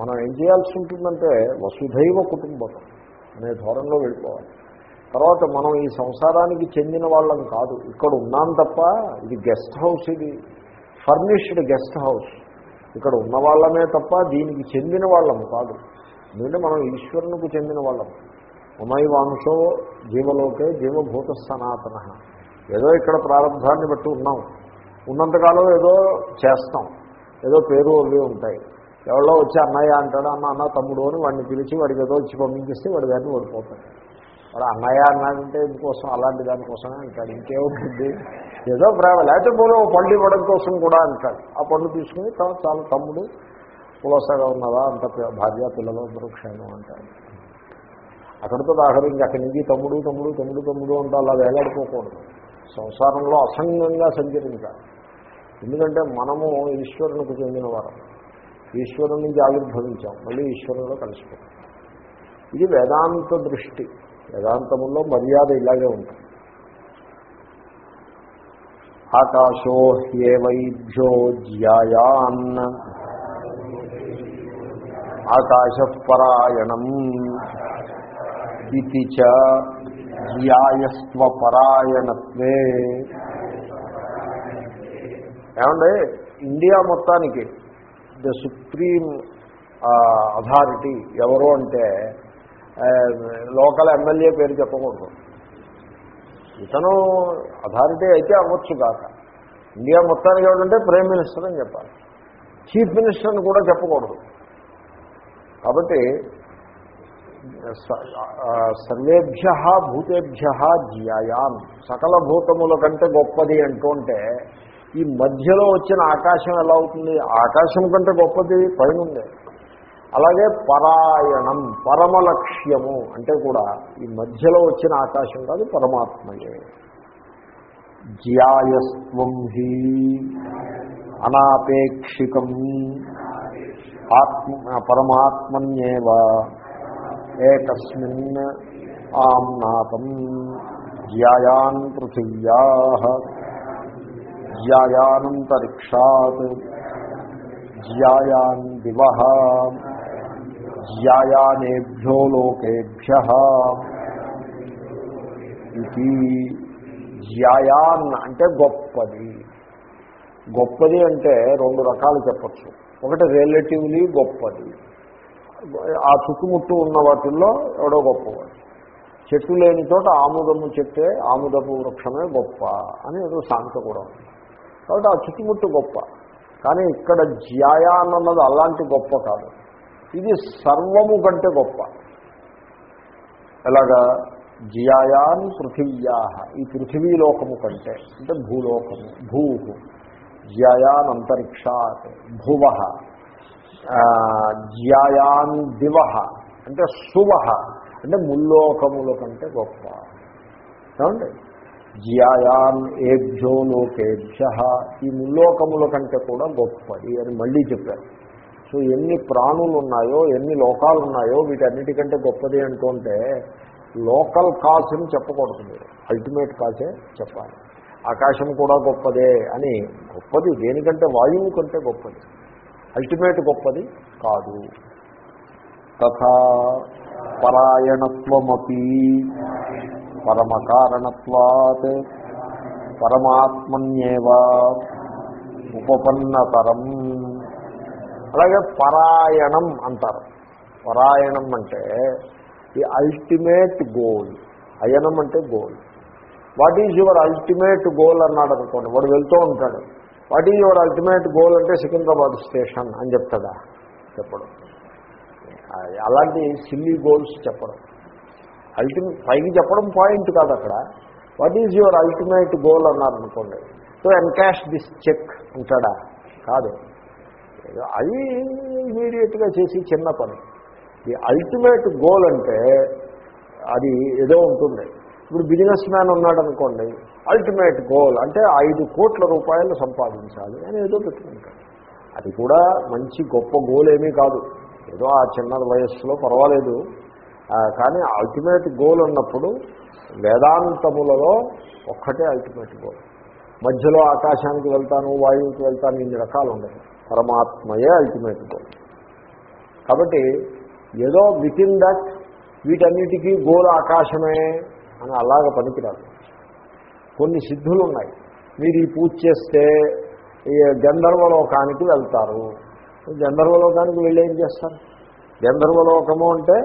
మనం ఏం చేయాల్సి ఉంటుందంటే వసుధైవ కుటుంబం అనే ధోరణిలో వెళ్ళిపోవాలి. తర్వాత మనం ఈ సంసారానికి చెందిన వాళ్ళం కాదు. ఇక్కడ ఉన్నాం తప్ప ఇది గెస్ట్ హౌస్ ఇది. Furnished guest house. ఇక్కడ ఉన్న వాళ్ళమే తప్ప దీనికి చెందిన వాళ్ళము కాదు. ఎందుకంటే మనం ఈశ్వరునికి చెందిన వాళ్ళం. ఉమై వాంశో జీవలోకే జీవభూత సనాతన. ఏదో ఇక్కడ ప్రారంభాన్ని బట్టి ఉన్నాం. ఉన్నంతకాలం ఏదో చేస్తాం. ఏదో పేరు అవి ఉంటాయి. ఎవరో వచ్చి అన్నయ్య అంటాడు అమ్మ అన్న తమ్ముడు అని వాడిని పిలిచి వాడికి ఏదో వచ్చి పంపించేస్తే వాడి దాన్ని ఓడిపోతాడు. వాడు అన్నయ్య అన్నాడంటే ఇందుకోసం అలాంటి దానికోసమే అంటాడు. ఇంకేముంటుంది? ఏదో ప్రేమ. లేకపోతే పోలే ఓ పండు ఇవ్వడం కోసం కూడా అంటాడు. ఆ పండు తీసుకుని తర్వాత చాలా తమ్ముడు పులసగా ఉన్నదా అంత భార్య పిల్లలు అందరూ క్షేమం అంటాడు. అక్కడితో ఆఖరి ఇంక అక్కడి నుంచి తమ్ముడు తమ్ముడు తమ్ముడు తమ్ముడు అంటే అలా వేలాడిపోకూడదు సంసారంలో అసంగంగా సంచరించాలి. ఎందుకంటే మనము ఈశ్వరునికి చెందిన వారం ఈశ్వరుని నుంచి ఆవిర్భవించాం. మళ్ళీ ఈశ్వరులో కలిసిపోతాం. ఇది వేదాంత దృష్టి. వేదాంతములో మర్యాద ఇలాగే ఉంటుంది. ఆకాశో హ్యేవైభ్యో జ్యాయాన్. ఆకాశ పరాయణం ఇది చ జ్యాయస్వ పరాయణత్వే ఏమంటే ఇండియా మొత్తానికి ద సుప్రీం అథారిటీ ఎవరు అంటే లోకల్ ఎమ్మెల్యే పేరు చెప్పకూడదు. ఇతను అథారిటీ అయితే అవ్వచ్చు కాక. ఇండియా మొత్తానికి ఎవరంటే ప్రైమ్ మినిస్టర్ అని చెప్పాలి. చీఫ్ మినిస్టర్ని కూడా చెప్పకూడదు. కాబట్టి సర్వేభ్య భూతేభ్య జ్యాయాన్. సకల భూతముల కంటే గొప్పది అంటుంటే ఈ మధ్యలో వచ్చిన ఆకాశం ఎలా అవుతుంది? ఆకాశం కంటే గొప్పది పైన ఉంది అలాగే పరాయణం పరమలక్ష్యము అంటే కూడా ఈ మధ్యలో వచ్చిన ఆకాశం కాదు పరమాత్మయే. జ్యాయస్వం హి అనాపేక్షికం ఆత్మ పరమాత్మన్యేవ ఏకస్మిన్ ఆమ్నాతం జ్యాయాన్ పృథివ్యా. జ్యాయానంతరిక్షాత్. జ్యాయాన్ దివ. జ్యాయానేభ్యో లోకేభ్య. ఇది జ్యాయాన్ అంటే గొప్పది. గొప్పది అంటే రెండు రకాలు చెప్పచ్చు. ఒకటి రిలేటివ్లీ గొప్పది. ఆ చుట్టుముట్టు ఉన్న వాటిల్లో ఎవడో గొప్పవాడు. చెట్టు లేని చోట ఆముదము చెట్టే ఆముదపు వృక్షమే గొప్ప అని ఏదో సాంత కూడా ఉంది. కాబట్టి ఆ చుట్టుముట్టు గొప్ప. కానీ ఇక్కడ జ్యాయ అన్నది అలాంటి గొప్ప కాదు. ఇది సర్వము కంటే గొప్ప. ఎలాగా? జియాయాన్ పృథివ్యా ఈ పృథివీలోకము కంటే అంటే భూలోకము భూ జ్యాయాన్ అంతరిక్షాత్ భువ. జ్యాయాన్ దివ అంటే శువ అంటే ముల్లోకముల కంటే గొప్ప. ఏమండి? జ్యాయాన్ ఏభ్యో లోకేభ్య. ఈ ముల్లోకముల కంటే కూడా గొప్పది అని మళ్ళీ చెప్పారు. సో ఎన్ని ప్రాణులు ఉన్నాయో ఎన్ని లోకాలు ఉన్నాయో వీటన్నిటికంటే గొప్పది అంటుంటే లోకల్ కాజ్ అని చెప్పకూడదు మీరు. అల్టిమేట్ కాజే చెప్పాలి. ఆకాశం కూడా గొప్పదే అని గొప్పది. దేనికంటే? వాయువు కంటే గొప్పది. అల్టిమేట్ గొప్పది కాదు. తథా పరాయణత్వమపి పరమకారణత్వాత్ పరమాత్మన్యేవ ఉపపన్నతరం. అలాగే పరాయణం అంటారు. పరాయణం అంటే ది అల్టిమేట్ గోల్. అయనం అంటే goal. What is your ultimate goal అన్నాడు అనుకోండి వాడు వెళ్తూ ఉంటాడు. What is your ultimate goal అంటే సికింద్రాబాద్ స్టేషన్ అని చెప్తాడా? చెప్పడం. అలాంటి సిల్లీ గోల్స్ చెప్పడం అల్టిమేట్ పైకి చెప్పడం పాయింట్ కాదు అక్కడ. What is your ultimate goal అన్నారు అనుకోండి. సో ఎన్కాష్ దిస్ చెక్ అంటాడా? కాదు. అవి అది ఇమీడియట్గా చేసి చిన్న పని. ది అల్టిమేట్ గోల్ అంటే అది ఏదో ఉంటుంది. ఇప్పుడు బిజినెస్ మ్యాన్ ఉన్నాడు అనుకోండి అల్టిమేట్ గోల్ అంటే ఐదు కోట్ల రూపాయలు సంపాదించాలి అని ఏదో పెట్టుకుంటాడు. అది కూడా మంచి గొప్ప గోల్ ఏమీ కాదు. ఏదో ఆ చిన్న వయస్సులో పర్వాలేదు. కానీ అల్టిమేట్ గోల్ అన్నప్పుడు వేదాంతములలో ఒక్కటే అల్టిమేట్ గోల్ మధ్యలో ఆకాశానికి వెళ్తాను వాయువుకి వెళ్తాను ఇన్ని రకాలు ఉన్నాయి. పరమాత్మయే అల్టిమేట్ గోల్ కాబట్టి ఏదో విత్ ఇన్ దట్ వీటన్నిటికీ గోల్ ఆకాశమే అని అలాగ పనికిరాదు. కొన్ని సిద్ధులు ఉన్నాయి. మీరు ఈ పూజ చేస్తే ఈ గంధర్వలోకానికి వెళ్తారు. గంధర్వలోకానికి వెళ్ళి ఏం చేస్తారు? గంధర్వలోకము అంటే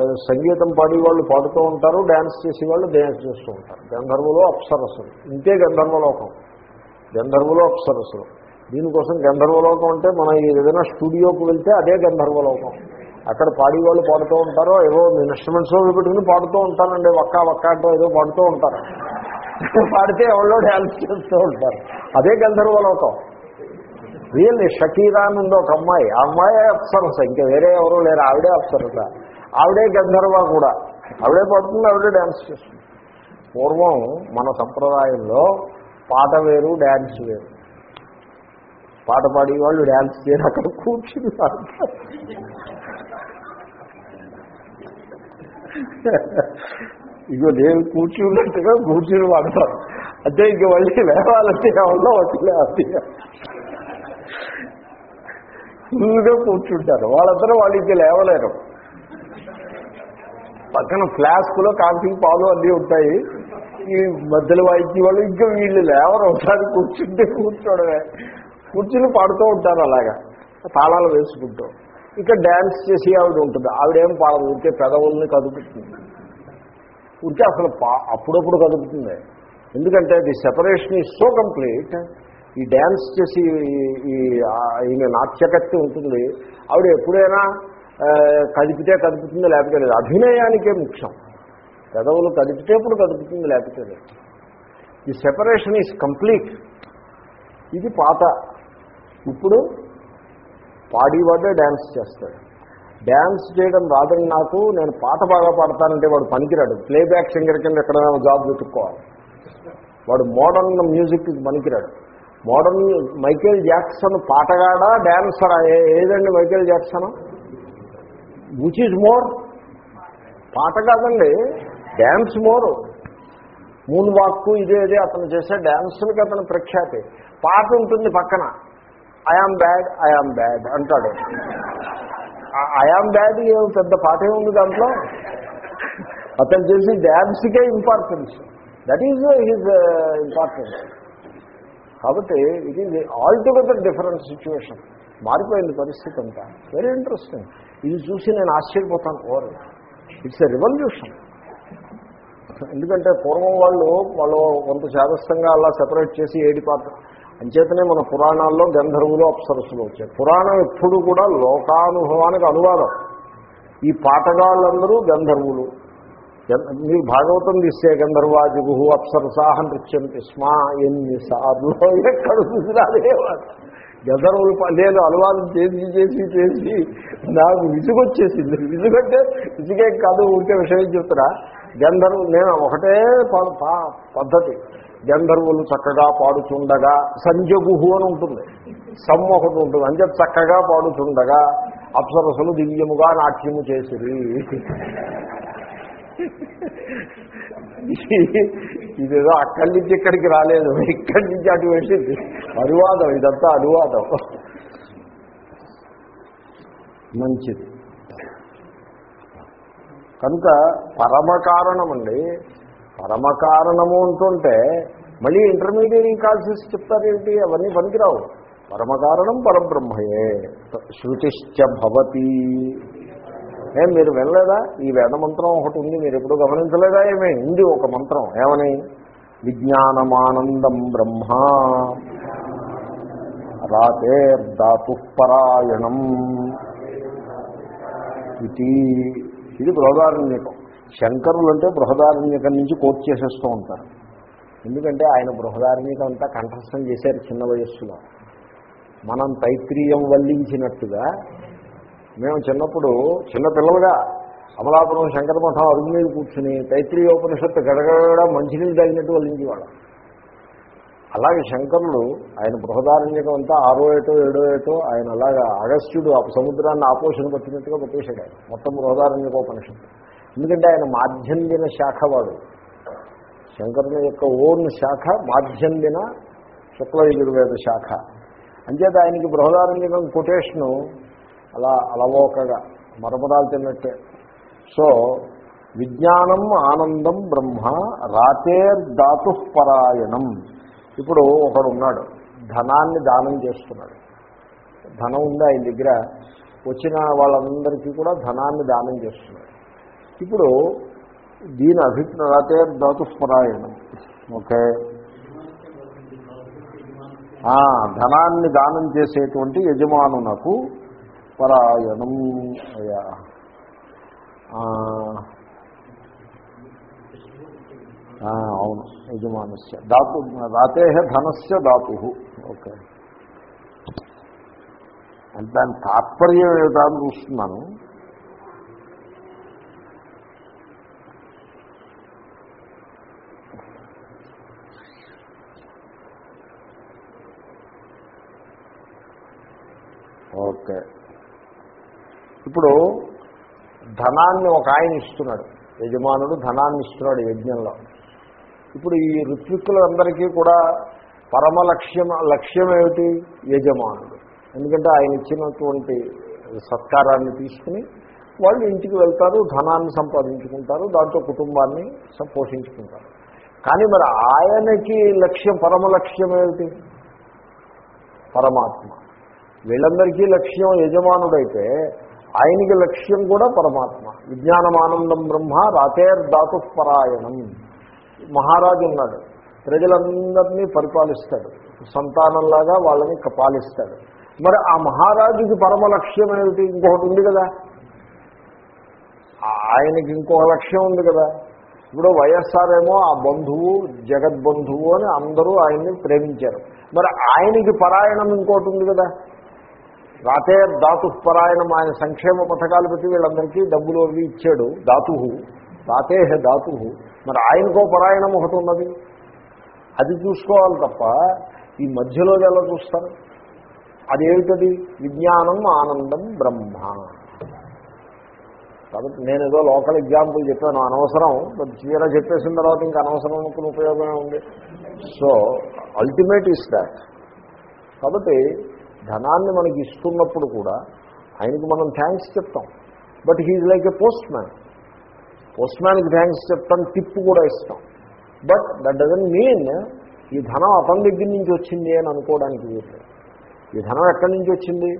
సంగీతం పాడేవాళ్ళు పాడుతూ ఉంటారు డ్యాన్స్ చేసే వాళ్ళు డ్యాన్స్ చేస్తూ ఉంటారు. గంధర్వులు అప్సరసులు. ఇంతే గంధర్వలోకం. గంధర్వులో అప్సరస్సులు దీనికోసం గంధర్వలోకం అంటే మనం ఏదైనా స్టూడియోకి వెళ్తే అదే గంధర్వలోకం. అక్కడ పాడేవాళ్ళు పాడుతూ ఉంటారో ఏవో ఇన్స్ట్రుమెంట్స్ పెట్టుకుని పాడుతూ ఉంటానండి ఒక్క ఒక్క అంటూ ఏదో పాడుతూ ఉంటారు. పాడితే ఎవరో డ్యాన్స్ చేస్తూ ఉంటారు. అదే గంధర్వలోకం. రియల్లీ షకీరా అని ఒక అమ్మాయి. ఆ అమ్మాయి అప్సరస. ఇంకా వేరే ఎవరు లేరు ఆవిడే అప్సరస. ఆవిడే గంధర్వ కూడా. ఆవిడే పడుతుంది ఆవిడే డ్యాన్స్ చేస్తుంది. పూర్వం మన సంప్రదాయంలో పాట వేరు డ్యాన్స్ వేరు. పాట పాడి వాళ్ళు డ్యాన్స్ చేయరు అక్కడ కూర్చుని ఇగో నేను కూర్చున్నట్టుగా కూర్చుని వాడతారు అంటే ఇంక మళ్ళీ లేవాలంటే ఎవరిలో వచ్చలే అది. కూర్చుంటారు. వాళ్ళందరూ వాళ్ళు ఇంక లేవలేరు. పక్కన ఫ్లాస్క్లో కాఫీ పాలు అన్నీ ఉంటాయి. ఈ మధ్యలో వాయించి వాళ్ళు ఇంకా వీళ్ళు లేవరు ఒకసారి కూర్చుంటే కూర్చోడమే. కూర్చుని పాడుతూ ఉంటారు అలాగా. తాళాలు వేసుకుంటూ. ఇంకా డ్యాన్స్ చేసి ఆవిడ ఉంటుంది. ఆవిడేం పాడదు ఉంటే పెదవుల్ని కదుపుతుంది. ఉంటే అసలు పా అప్పుడప్పుడు కదుపుతుంది. ఎందుకంటే the separation is so complete. ఈ డ్యాన్స్ చేసి ఈ- ఈమె నాట్యకత్తి ఉంటుంది. ఆవిడ ఎప్పుడైనా కదిపితే కదుపుతుంది లేకపోతే లేదు. అభినయానికే ముఖ్యం. పెదవులు కదిపితేప్పుడు కదుపుతుంది లేకపోతే లేదు. ఈ సెపరేషన్ ఈజ్ కంప్లీట్ ఇది పాత. ఇప్పుడు పాడేవాడే డ్యాన్స్ చేస్తాడు. డ్యాన్స్ చేయడం రాదని నాకు నేను పాట బాగా పాడతానంటే వాడు పనికిరాడు. ప్లేబ్యాక్ సింగర్ కింద ఎక్కడైనా జాబ్ వెతుక్కోవాలి. వాడు మోడర్న్ మ్యూజిక్ పనికిరాడు. మోడర్న్ మైకేల్ జాక్సన్ పాటగాడా డ్యాన్సరా ఏదండి Michael Jackson which is more పాట కాదండి. డ్యాన్స్ మోర్ మూన్ వాక్ ఇదే ఇదే అతను చేసే డ్యాన్సులకి అతను ప్రఖ్యాతి. పాట ఉంటుంది పక్కన. I am bad I am bad అంటాడు. ఐఆమ్ బ్యాడ్ ఏం పెద్ద పాట ఏముంది దాంట్లో? అతను చేసి డ్యాన్స్కే importance that is his importance కాబట్టి it is all together different situation మారిపోయింది పరిస్థితి అంతా. వెరీ ఇంట్రెస్టింగ్ ఇది చూసి నేను ఆశ్చర్యపోతాను. Or it's a revolution. ఎందుకంటే పూర్వం వాళ్ళు వాళ్ళు కొంత శాదస్తంగా అలా సెపరేట్ చేసి ఏడి పాత్ర అంచేతనే మన పురాణాల్లో గంధర్వులు అప్సరస్సులు వచ్చాయి. పురాణం ఎప్పుడు కూడా లోకానుభవానికి అనువాదం. ఈ పాటగాళ్ళందరూ గంధర్వులు. మీరు భాగవతం తీస్తే గంధర్వాజుగు అప్సరసాహ నృత్యం స్మా ఎన్నిసార్లు ఎక్కడ చూసినా అదేవాడు గంధర్వులు ప- నేను అనువాదం చేసి చేసి చేసి నాకు విసుగొచ్చేసింది. విసుగంటే విసుగే కాదు ఉంటే విషయం చెప్తున్నా. గంధర్వు నేను ఒకటే పద్ధతి. గంధర్వులు చక్కగా పాడుచుండగా సంజగుహు అని ఉంటుంది. సమ్ ఒకటి ఉంటుంది. అంటే చక్కగా పాడుచుండగా అప్సరసులు దివ్యముగా నాట్యము చేసిరి. ఇదేదో అక్కడి నుంచి ఇక్కడికి రాలేదు. ఇక్కడి నుంచి అటు వెళ్ళింది. అనువాదం ఇదంతా అనువాదం. మంచిది. కనుక పరమకారణమండి పరమకారణము అంటుంటే మళ్ళీ ఇంటర్మీడియట్ కాల్సెస్ చెప్తారేంటి అవన్నీ పనికిరావు. పరమకారణం పరబ్రహ్మయే. శృతిశ్చ భవతి. ఏం మీరు వెళ్ళలేదా ఈ వేద మంత్రం ఒకటి ఉంది మీరు ఎప్పుడు గమనించలేదా ఏమే? ఉంది ఒక మంత్రం. ఏమని? విజ్ఞానమానందం బ్రహ్మ. రాతే ధాతుపరాయణం ఇది ఇది బృహదారణ్యకం. శంకరులు అంటే బృహదారణ్యకం నుంచి కోట్ చేసేస్తూ ఉంటారు. ఎందుకంటే ఆయన బృహదారణ్యకం అంతా కంఠస్థం చేశారు చిన్న వయస్సులో. మనం తైత్రీయం వల్లించినట్టుగా మేము చిన్నప్పుడు చిన్నపిల్లలుగా అమలాపురం శంకర మఠం అరుగు మీద కూర్చుని తైత్రీయోపనిషత్తు గడగడ మంచినీళ్ళు తగినట్టు వల్లించేవాళ్ళం. అలాగే శంకరుడు ఆయన బృహదారణ్యకం అంతా ఆరో ఏటో ఏడో ఏటో ఆయన అలాగా అగస్త్యుడు ఆ సముద్రాన్ని ఆపోషణ పట్టినట్టుగా పట్టేశాడు ఆయన మొత్తం బృహదారణ్యకోపనిషత్తు. ఎందుకంటే ఆయన మాధ్యందిన శాఖ వాడు. శంకరుని యొక్క ఓన్ శాఖ మాధ్యందిన శుక్ల యజుర్వేద శాఖ. అంచేత ఆయనకి బృహదారణ్యకం కొటేషను అలా అలవోకగా మరమరాలు తిన్నట్టే. సో విజ్ఞానం ఆనందం బ్రహ్మ రాతేర్ధాతు పరాయణం. ఇప్పుడు ఒకడు ఉన్నాడు ధనాన్ని దానం చేస్తున్నాడు. ధనం ఉంది ఆయన దగ్గర? వచ్చిన వాళ్ళందరికీ కూడా ధనాన్ని దానం చేస్తున్నాడు. ఇప్పుడు దీని అభిప్రాయ రాతేర్ధాతు పరాయణం. ఓకే. ధనాన్ని దానం చేసేటువంటి యజమానునకు పరాయణం అయ్యా అవును యజమానస్య. దాతు రాతే ధనస్య దాతు ఓకే. అంటే దాని తాత్పర్యం ఏమిటా అని చూస్తున్నాను. ఓకే. ఇప్పుడు ధనాన్ని ఒక ఆయన ఇస్తున్నాడు. యజమానుడు ధనాన్ని ఇస్తున్నాడు యజ్ఞంలో. ఇప్పుడు ఈ ఋత్విక్కులందరికీ కూడా పరమ లక్ష్యం లక్ష్యం ఏమిటి? యజమానుడు. ఎందుకంటే ఆయన ఇచ్చినటువంటి సత్కారాన్ని తీసుకుని వాళ్ళు ఇంటికి వెళ్తారు ధనాన్ని సంపాదించుకుంటారు దాంతో కుటుంబాన్ని పోషించుకుంటారు. కానీ మరి ఆయనకి లక్ష్యం పరమ లక్ష్యం ఏమిటి? పరమాత్మ. వీళ్ళందరికీ లక్ష్యం యజమానుడైతే ఆయనకి లక్ష్యం కూడా పరమాత్మ. విజ్ఞానమానందం బ్రహ్మ రాతేర్ధాతు పరాయణం మహారాజు ఉన్నాడు. ప్రజలందరినీ పరిపాలిస్తాడు. సంతానంలాగా వాళ్ళని క- పాలిస్తాడు మరి ఆ మహారాజుకి పరమ లక్ష్యం ఏమిటి? ఇంకొకటి ఉంది కదా. ఆయనకి ఇంకొక లక్ష్యం ఉంది కదా. ఇప్పుడు వైఎస్ఆర్ ఏమో ఆ బంధువు జగద్బంధువు అని అందరూ ఆయన్ని ప్రేమించారు. మరి ఆయనకి పరాయణం ఇంకోటి ఉంది కదా. రాతే ధాతు పరాయణం ఆయన సంక్షేమ పథకాలు పెట్టి వీళ్ళందరికీ డబ్బులు అవి ఇచ్చాడు. ధాతు రాతే ధాతు మరి ఆయనకో పరాయణం ఒకటి ఉన్నది. అది చూసుకోవాలి తప్ప ఈ మధ్యలో ఎలా చూస్తారు? అదేమిటది? విజ్ఞానం ఆనందం బ్రహ్మ. కాబట్టి నేను ఏదో లోకల్ ఎగ్జాంపుల్ చెప్పాను. అనవసరం. బట్ తీరా చెప్పేసిన తర్వాత ఇంకా అనవసరం అనుకున్న ఉపయోగమే ఉంది. సో అల్టిమేట్ ఇస్ దాట్ కాబట్టి ధనాన్ని మనకి ఇస్తున్నప్పుడు కూడా ఆయనకి మనం థ్యాంక్స్ చెప్తాం. But he's like a postman post మ్యాన్కి థ్యాంక్స్ చెప్తాం టిప్ కూడా ఇస్తాం. బట్ దట్ డజన్ మీన్ ఈ ధనం అతని దగ్గర నుంచి వచ్చింది అని అనుకోవడానికి ఈ ధనం ఎక్కడి నుంచి వచ్చింది?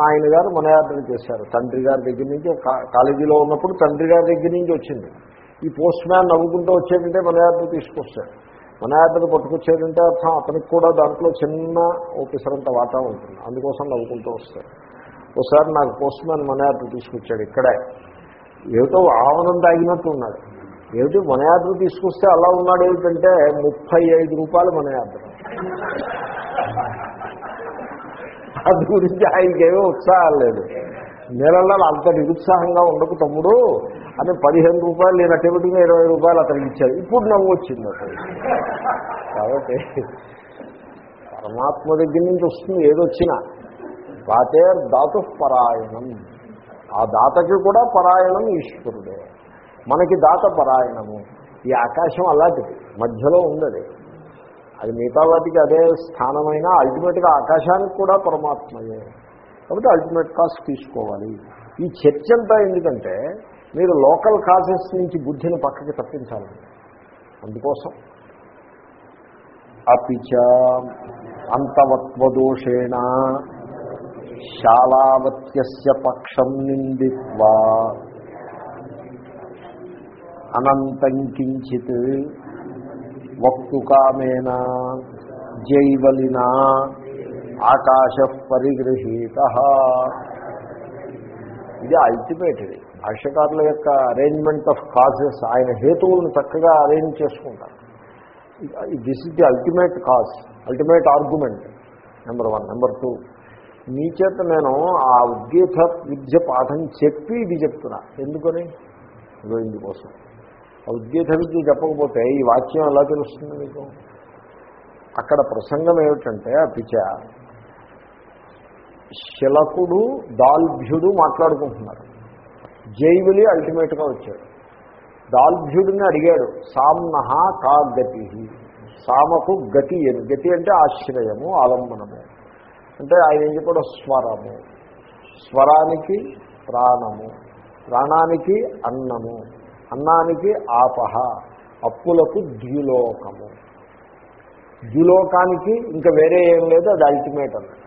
నాయన గారు మనయాత్ర చేశారు. తండ్రి గారి దగ్గర నుంచి కాలేజీలో ఉన్నప్పుడు తండ్రి గారి దగ్గర నుంచి వచ్చింది. ఈ పోస్ట్ మ్యాన్ నవ్వుకుంటూ వచ్చేటంటే మనయాత్ర తీసుకొస్తాడు మన ఆర్డర్ పట్టుకొచ్చేటంటే అర్థం అతనికి కూడా దాంట్లో చిన్న ఓపెసరంత వాటా ఉంటుంది. అందుకోసం నవ్వుకుంటూ వస్తాడు ఒకసారి నాకు పోస్ట్ మ్యాన్ ఆర్డర్ తీసుకొచ్చాడు ఇక్కడే. ఏమిటో ఆవనం తాగినట్టు ఉన్నాడు. ఏమిటి ఆర్డర్ తీసుకొస్తే అలా ఉన్నాడు ఏమిటంటే ముప్పై ఐదు రూపాయలు మన ఆర్డర్ అది గురించి ఆయనకేమీ ఉత్సాహం లేదు. నెలల్లో అంత నిరుత్సాహంగా ఉండకు తమ్ముడు. అని పదిహేను రూపాయలు నేను అట్టబెట్టుకుని ఇరవై రూపాయలు అతనికి ఇచ్చాడు. ఇప్పుడు నవ్వు వచ్చింది అతను కాబట్టి పరమాత్మ దగ్గర నుంచి వస్తుంది ఏదొచ్చినా దాతేర్ దాతు పరాయణం. ఆ దాతకి కూడా పరాయణం ఈశ్వరుడే. మనకి దాత పరాయణము. ఈ ఆకాశం అలాంటిది. మధ్యలో ఉన్నది అది మిగతా వాటికి అదే స్థానమైనా అల్టిమేట్గా ఆకాశానికి కూడా పరమాత్మయే. కాబట్టి అల్టిమేట్ కాస్ట్ తీసుకోవాలి. ఈ చర్చ అంతా ఎందుకంటే మీరు లోకల్ కాజెస్ నుంచి బుద్ధిని పక్కకి తప్పించాలి. అందుకోసం. అపిచ అంతవత్వదోషేణ శాలావత్య పక్షం నిందిత్వా అనంతం కించిత్ వక్తుకామేన జైవలినా ఆకాశ పరిగృహీత. ఇది అల్టిమేట్ ఇది. భాష్యకారుల యొక్క అరేంజ్మెంట్ ఆఫ్ కాజెస్ ఆయన హేతువులను చక్కగా అరేంజ్ చేసుకుంటారు. This is the ultimate cause ultimate argument number one number two మీ చేత నేను ఆ ఉద్గీత విద్య పాఠం చెప్పి ఇది చెప్తున్నా. ఎందుకని? ఇదో ఇందుకోసం. ఆ ఉద్గీత విద్య చెప్పకపోతే ఈ వాక్యం ఎలా తెలుస్తుంది మీకు? అక్కడ ప్రసంగం ఏమిటంటే ఆ పిచ శిలకుడు దాల్భ్యుడు మాట్లాడుకుంటున్నారు. జైవులి అల్టిమేట్గా వచ్చాడు. దాల్భ్యుడిని అడిగాడు సామ్నహ కా గతి? సామకు గతి గతి అంటే ఆశ్రయము ఆలంబనము. అంటే ఆయన ఏం చెప్పాడు స్వరము. స్వరానికి ప్రాణము ప్రాణానికి అన్నము అన్నానికి ఆపహ అప్పులకు ద్యులోకము. ద్యులోకానికి ఇంకా వేరే ఏం లేదు అది అల్టిమేట్ అన్నది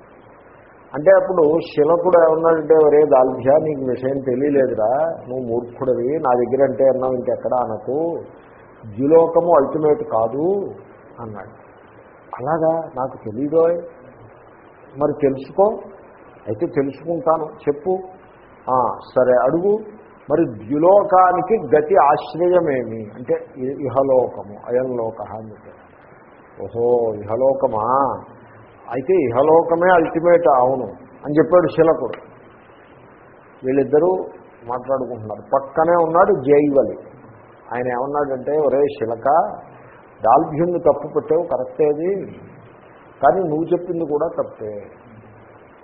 అంటే అప్పుడు శిలకుడు ఏమన్నాడంటే వరే దాల్భ్య నీకు విషయం తెలియలేదురా నువ్వు మూర్ఖుడవి నా దగ్గర అంటే అన్నావు ఇంకెక్కడ అనకు ద్యులోకము అల్టిమేట్ కాదు అన్నాడు. అలాగా నాకు తెలీదో మరి తెలుసుకో అయితే తెలుసుకుంటాను చెప్పు. సరే అడుగు. మరి ద్యులోకానికి గతి ఆశ్రయమేమి? అంటే ఇహలోకము అయంలోక అని చెప్పారు. ఓహో ఇహలోకమా? అయితే ఇహలోకమే అల్టిమేట్ అవును అని చెప్పాడు శిలకుడు. వీళ్ళిద్దరూ మాట్లాడుకుంటున్నారు. పక్కనే ఉన్నాడు జైవలి. ఆయన ఏమన్నాడంటే ఒరే శిలక దాల్భ్యుణ్ణి తప్పు పెట్టావు కరెక్టేది కానీ నువ్వు చెప్పింది కూడా తప్పే.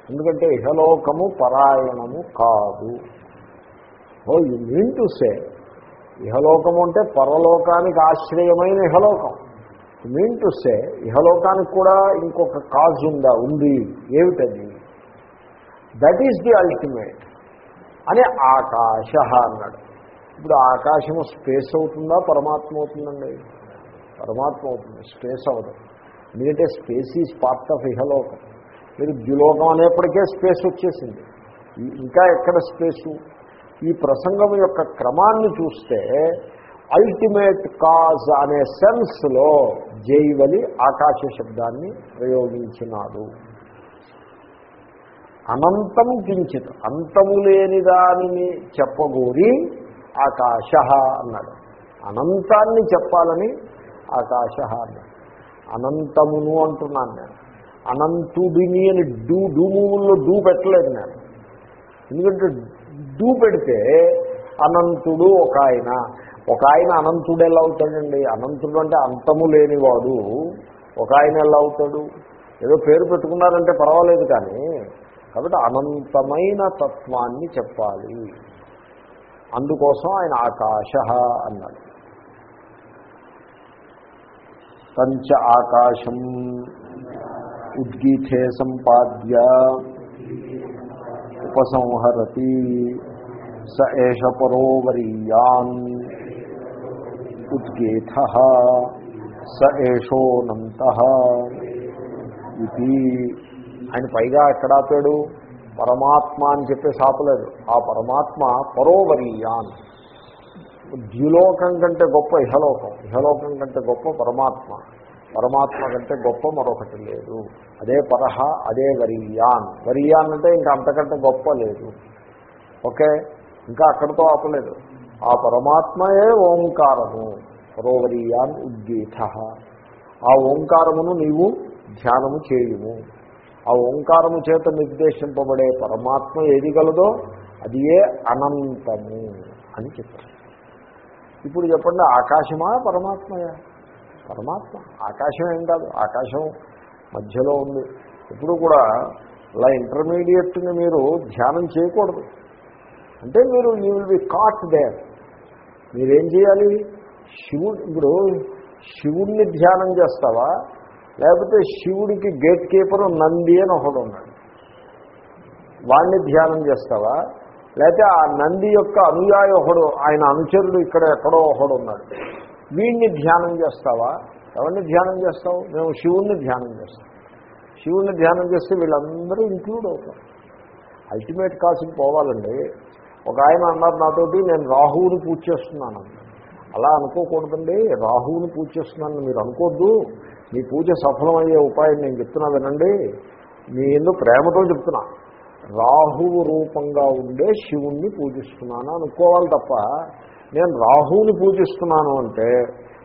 ఎందుకంటే ఇహలోకము పరాయణము కాదు. Oh you mean to say ఇహలోకము అంటే పరలోకానికి ఆశ్రయమైన ఇహలోకం. మీన్ టు సే ఇహలోకానికి కూడా ఇంకొక కాజ్ ఉందా ఉంది. ఏమిటది? దట్ ఈస్ ది అల్టిమేట్ అని ఆకాశ అన్నాడు. ఇప్పుడు ఆకాశము స్పేస్ అవుతుందా పరమాత్మ అవుతుందండి? పరమాత్మ అవుతుంది స్పేస్ అవ్వదు. ఎందుకంటే స్పేస్ ఈజ్ పార్ట్ ఆఫ్ ఇహలోకం. మీరు ద్యులోకం అనేప్పటికే స్పేస్ వచ్చేసింది. ఇంకా ఎక్కడ స్పేసు ఈ ప్రసంగం యొక్క క్రమాన్ని చూస్తే అల్టిమేట్ కాజ్ అనే సెన్స్లో జైవలి ఆకాశ శబ్దాన్ని ప్రయోగించినాడు. అనంతం కించిత్ అంతము లేని దానిని చెప్పగోరి ఆకాశ అన్నాడు. అనంతాన్ని చెప్పాలని ఆకాశ అన్నాడు. అనంతమును అంటున్నాను నేను. అనంతుడిని అని డూ డూముల్లో డూ పెట్టలేదు నేను. ఎందుకంటే డూ పెడితే అనంతుడు ఒక ఆయన ఒక ఆయన అనంతుడు ఎలా అవుతాడండి? అనంతుడు అంటే అంతము లేనివాడు. ఒక ఆయన ఎలా అవుతాడు? ఏదో పేరు పెట్టుకున్నారంటే పర్వాలేదు కానీ కాబట్టి అనంతమైన తత్వాన్ని చెప్పాలి. అందుకోసం ఆయన ఆకాశ అన్నాడు. పంచ ఆకాశం ఉద్గీతే సంపాద్య ఉపసంహరతి స ఏష పరోవరీయాన్ ఉద్గేత స ఏషోనంత ఇది ఆయన పైగా ఎక్కడ ఆపాడు? పరమాత్మ అని చెప్పేసి ఆపలేదు. ఆ పరమాత్మ పరోవరీయాన్. ద్యులోకం కంటే గొప్ప ఇహలోకం. ఇహలోకం కంటే గొప్ప పరమాత్మ. పరమాత్మ కంటే గొప్ప మరొకటి లేదు. అదే పరహ అదే వరియాన్. వరియాన్ అంటే ఇంకా అంతకంటే గొప్ప లేదు. ఓకే? ఇంకా అక్కడితో ఆపలేదు. ఆ పరమాత్మయే ఓంకారము. పరోవరీయాన్ ఉద్గీత ఆ ఓంకారమును నీవు ధ్యానము చేయుము. ఆ ఓంకారము చేత నిర్దేశింపబడే పరమాత్మ ఏది గలదో అది ఏ అనంతము అని చెప్పారు. ఇప్పుడు చెప్పండి ఆకాశమా పరమాత్మయా? పరమాత్మ. ఆకాశం ఏం కాదు ఆకాశం మధ్యలో ఉంది. ఇప్పుడు కూడా అలా ఇంటర్మీడియట్ని మీరు ధ్యానం చేయకూడదు. అంటే మీరు you will be caught there మీరేం చేయాలి? శివుడు ఇప్పుడు శివుణ్ణి ధ్యానం చేస్తావా? లేకపోతే శివుడికి గేట్ కీపర్ నంది అని ఒకడు ఉన్నాడు. వాణ్ణి ధ్యానం చేస్తావా? లేకపోతే ఆ నంది యొక్క అనుయాయి ఒకడు ఆయన అనుచరుడు ఇక్కడ ఎక్కడో ఒకడు ఉన్నాడు. వీడిని ధ్యానం చేస్తావా? ఎవరిని ధ్యానం చేస్తావు? మేము శివుణ్ణి ధ్యానం చేస్తాం. శివుణ్ణి ధ్యానం చేస్తే వీళ్ళందరూ ఇంక్లూడ్ అవుతారు. అల్టిమేట్ కాసుకు పోవాలండి. ఒక ఆయన అన్నారు నాతోటి నేను రాహువుని పూజ చేస్తున్నాను. అలా అనుకోకూడదండి. రాహువుని పూజ చేస్తున్నాను మీరు అనుకోవద్దు మీ పూజ సఫలమయ్యే ఉపాయం నేను చెప్తున్నా వినండి. మీ ఎందుకు ప్రేమతో చెప్తున్నా. రాహువు రూపంగా ఉండే శివుణ్ణి పూజిస్తున్నాను అనుకోవాలి తప్ప నేను రాహువుని పూజిస్తున్నాను అంటే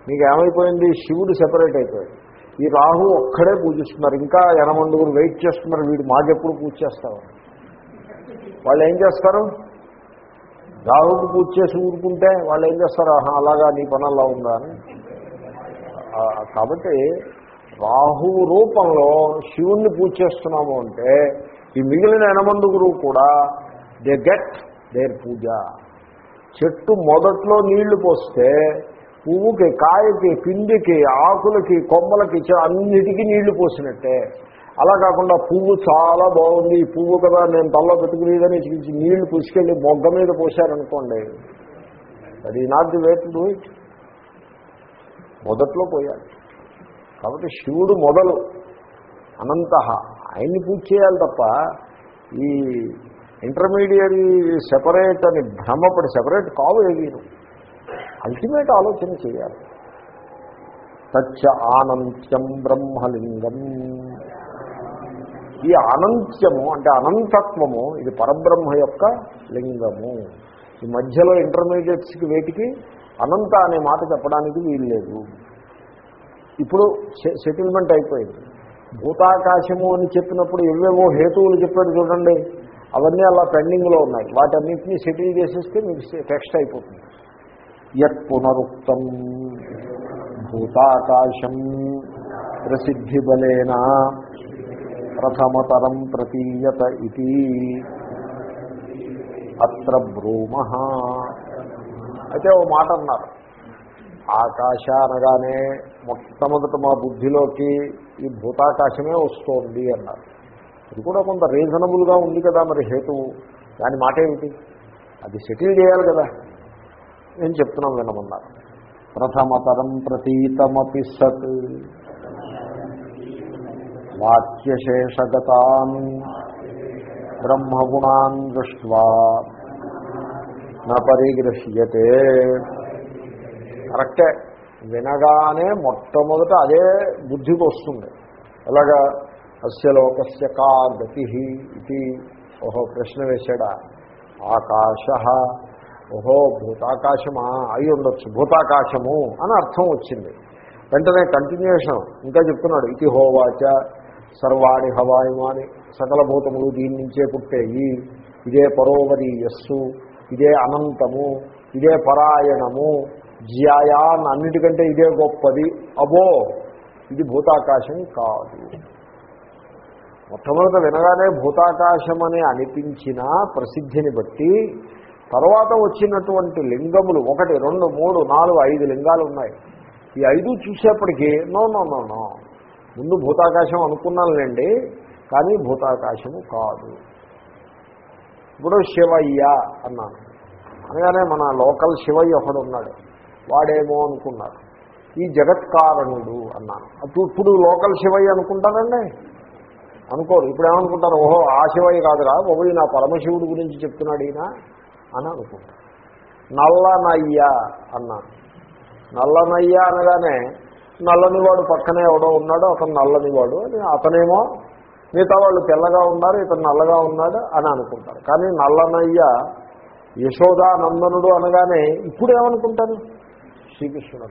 మీకు ఏమైపోయింది శివుడు సెపరేట్ అయిపోయాడు. ఈ రాహు ఒక్కడే పూజిస్తున్నారు. ఇంకా ఎనమండుగురు వెయిట్ చేస్తున్నారు. వీడు మాకెప్పుడు పూజ చేస్తారు? వాళ్ళు ఏం చేస్తారు? రాహువుకి పూజ చేసి ఊరుకుంటే వాళ్ళు ఏం చేస్తారు? ఆహా అలాగా నీ పని అలా ఉందా అని? కాబట్టి రాహువు రూపంలో శివుణ్ణి పూజ చేస్తున్నాము అంటే ఈ మిగిలిన ఎనమందుగురు కూడా దే గెట్ దేర్ పూజ. చెట్టు మొదట్లో నీళ్ళు పోస్తే పువ్వుకి కాయకి పిండికి ఆకులకి కొమ్మలకి అన్నిటికీ నీళ్ళు పోసినట్టే. అలా కాకుండా పువ్వు చాలా బాగుంది ఈ పువ్వు కదా నేను తల్లో పెట్టుకునేదని చూపించి నీళ్ళు పుసుకెళ్ళి మొగ్గ మీద పోశారనుకోండి. అది not the way to do it. మొదట్లో పోయాలి. కాబట్టి శివుడు మొదలు. అనంత. ఆయన్ని పూజ చేయాలి తప్ప ఈ ఇంటర్మీడియట్ సెపరేట్ అని భ్రమపడి సెపరేట్ కావు ఏవీను. అల్టిమేట్ ఆలోచన చేయాలి. తచ్చ ఆనంత్యం బ్రహ్మలింగం. ఈ అనంత్యము అంటే అనంతత్వము ఇది పరబ్రహ్మ యొక్క లింగము. ఈ మధ్యలో ఇంటర్మీడియట్స్కి వేటికి అనంత అనే మాట చెప్పడానికి వీలు లేదు ఇప్పుడు సెటిల్మెంట్ అయిపోయింది. భూతాకాశము అని చెప్పినప్పుడు ఎవేవో హేతువులు చెప్పాడు చూడండి. అవన్నీ అలా పెండింగ్లో ఉన్నాయి. వాటన్నింటినీ సెటిల్ చేసేస్తే మీకు టెక్స్ట్ అయిపోతుంది. యత్ పునరుక్తం భూతాకాశం ప్రసిద్ధి బలేన ప్రథమతరం ప్రతీయత ఇది అత్ర బ్రూమ. అయితే ఓ మాట అన్నారు. ఆకాశ అనగానే మొట్టమొదట మా బుద్ధిలోకి ఈ భూతాకాశమే వస్తోంది అన్నారు. ఇది కూడా కొంత రీజనబుల్గా ఉంది కదా మరి హేతువు దాని మాట ఏమిటి? అది సెటిల్ చేయాలి కదా. నేను చెప్తున్నాం వినమన్నారు. ప్రథమతరం ప్రతీతమపి సత్. వాక్యశేషగతాన్ బ్రహ్మగుణాన్ దృష్ట్వా. నరిగృహ్యతే కరెక్టే. వినగానే మొట్టమొదట అదే బుద్ధికి వస్తుంది. ఎలాగా? అస్య లోకస్య కా గతి ఇది. ఓహో ప్రశ్న వేశాడా? ఆకాశ. ఓహో భూతాకాశమా? అయి ఉండొచ్చు. భూతాకాశము అని అర్థం వచ్చింది. వెంటనే కంటిన్యూషన్ ఇంకా చెప్తున్నాడు. ఇది హోవాచ సర్వాణి హవాయుమాని సకల భూతములు దీని నుంచే పుట్టేయి. ఇదే పరోవరి యస్సు ఇదే అనంతము ఇదే పరాయణము. జ్యాయాన్ అన్నిటికంటే ఇదే గొప్పది. అబో ఇది భూతాకాశం కాదు. మొట్టమొదట వినగానే భూతాకాశం అని అనిపించిన ప్రసిద్ధిని బట్టి తర్వాత వచ్చినటువంటి లింగములు ఒకటి రెండు మూడు నాలుగు ఐదు లింగాలు ఉన్నాయి. ఈ ఐదు చూసేప్పటికీ నో నో నో నో. ముందు భూతాకాశం అనుకున్నానులేండి కానీ భూతాకాశము కాదు. ఇప్పుడు శివయ్య అన్నాను. అనగానే మన లోకల్ శివయ్య ఒకడు ఉన్నాడు వాడేమో అనుకున్నారు ఈ జగత్కారణుడు అన్నాను. అప్పుడు ఇప్పుడు లోకల్ శివయ్య అనుకుంటారండి? అనుకోరు. ఇప్పుడు ఏమనుకుంటారు? ఓహో ఆ శివయ్య కాదురా ఒకటి నా పరమశివుడి గురించి చెప్తున్నాడు ఈయన అని అనుకుంటారు. నల్లనయ్య అన్నాను. నల్లనయ్య అనగానే నల్లనివాడు పక్కనే ఎవడో ఉన్నాడో అతను నల్లనివాడు అని అతనేమో మిగతా వాళ్ళు తెల్లగా ఉన్నారు ఇతను నల్లగా ఉన్నాడు అని అనుకుంటారు. కానీ నల్లనయ్య యశోదానందనుడు అనగానే ఇప్పుడు ఏమనుకుంటారు? శ్రీకృష్ణుడు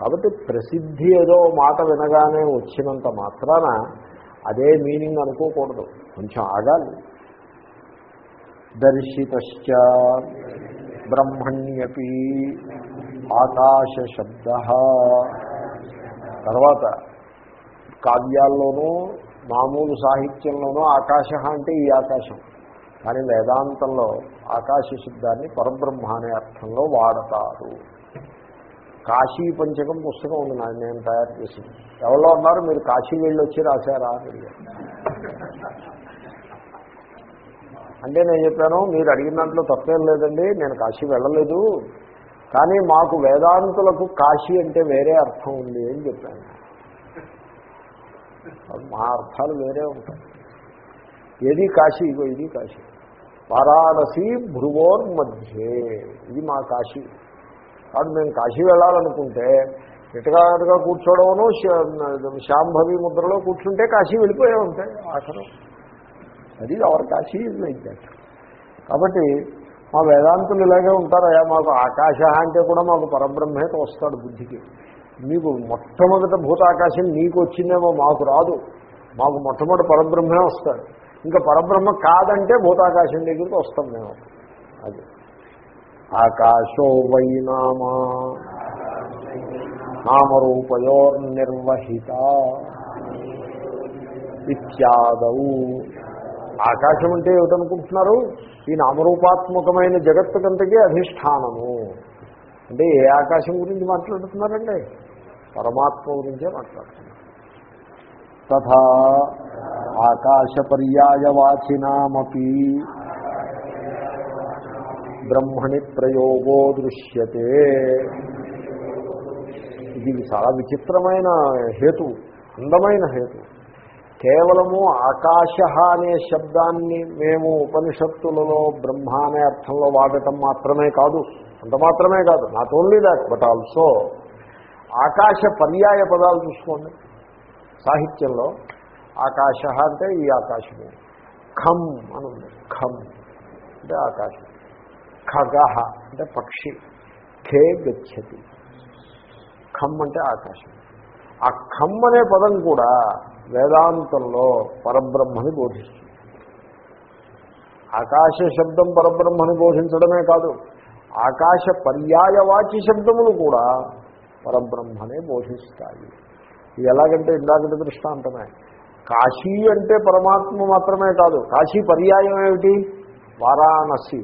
కాబట్టి ప్రసిద్ధి ఏదో మాట వినగానే వచ్చినంత మాత్రాన అదే మీనింగ్ అనుకోకూడదు. కొంచెం ఆగాలి. దర్శిత బ్రహ్మణ్యపి ఆకాశ శబ్ద తర్వాత కావ్యాల్లోనూ మామూలు సాహిత్యంలోనూ ఆకాశ అంటే ఈ ఆకాశం. కానీ వేదాంతంలో ఆకాశ శబ్దాన్ని పరబ్రహ్మ అనే అర్థంలో వాడతారు. కాశీ పంచకం పుస్తకం ఉంది నాకు నేను తయారు చేసింది. ఎవరో ఉన్నారు మీరు కాశీ వెళ్ళి వచ్చి రాశారా అంటే నేను చెప్పాను మీరు అడిగిన దాంట్లో తప్పేం లేదండి నేను కాశీ వెళ్ళలేదు. కానీ మాకు వేదాంతులకు కాశీ అంటే వేరే అర్థం ఉంది అని చెప్పాను. మా అర్థాలు వేరే ఉంటాయి. ఏది కాశీ ఇగో ఇది కాశీ. వారాణసి భ్రువోర్ మధ్యే. ఇది మా కాశీ. కాబట్టి మేము కాశీ వెళ్ళాలనుకుంటే ఇటుగా కూర్చోవడమును శాంభవి ముద్రలో కూర్చుంటే కాశీ వెళ్ళిపోయే ఉంటాయి. ఆఖరం. అది అవర్ కాశీ ఇస్ లైక్ కాబట్టి మా వేదాంతులు ఇలాగే ఉంటారయా మాకు ఆకాశ అంటే కూడా మాకు పరబ్రహ్మేత వస్తాడు బుద్ధికి. మీకు మొట్టమొదట భూతాకాశం నీకు వచ్చిందేమో మాకు రాదు. మాకు మొట్టమొదటి పరబ్రహ్మే వస్తాడు. ఇంకా పరబ్రహ్మ కాదంటే భూతాకాశం దగ్గరికి వస్తాం మేము. అది. ఆకాశో వైనామా. నామరూపయోర్నిర్వహిత. ఇత్యాదౌ. ఆకాశం అంటే ఏమిటనుకుంటున్నారు? ఈ నామరూపాత్మకమైన జగత్తుకంతకే అధిష్టానము. అంటే ఏ ఆకాశం గురించి మాట్లాడుతున్నారండి? పరమాత్మ గురించే మాట్లాడుతున్నారు. తథా ఆకాశపర్యాయవాచినామపి. బ్రహ్మణి ప్రయోగో దృశ్యతే. ఇది చాలా విచిత్రమైన హేతు అందమైన హేతు. కేవలము ఆకాశ అనే శబ్దాన్ని మేము ఉపనిషత్తులలో బ్రహ్మ అనే అర్థంలో వాడటం మాత్రమే కాదు. అంత మాత్రమే కాదు. Not only that but also ఆకాశ పర్యాయ పదాలు చూసుకోండి. సాహిత్యంలో ఆకాశ అంటే ఈ ఆకాశము. ఖమ్ అని ఉంది. ఖమ్ అంటే ఆకాశం. ఖగహ అంటే పక్షి. ఖే గచ్చతి. ఖమ్ అంటే ఆకాశం. ఆ ఖమ్ అనే పదం కూడా వేదాంతంలో పరబ్రహ్మని బోధిస్తుంది. ఆకాశ శబ్దం పరబ్రహ్మని బోధించడమే కాదు ఆకాశ పర్యాయవాచి శబ్దములు కూడా పరబ్రహ్మనే బోధిస్తాయి. ఇది ఎలాగంటే ఇందాకటి దృష్టాంతమే. కాశీ అంటే పరమాత్మ మాత్రమే కాదు కాశీ పర్యాయం ఏమిటి? వారాణసి.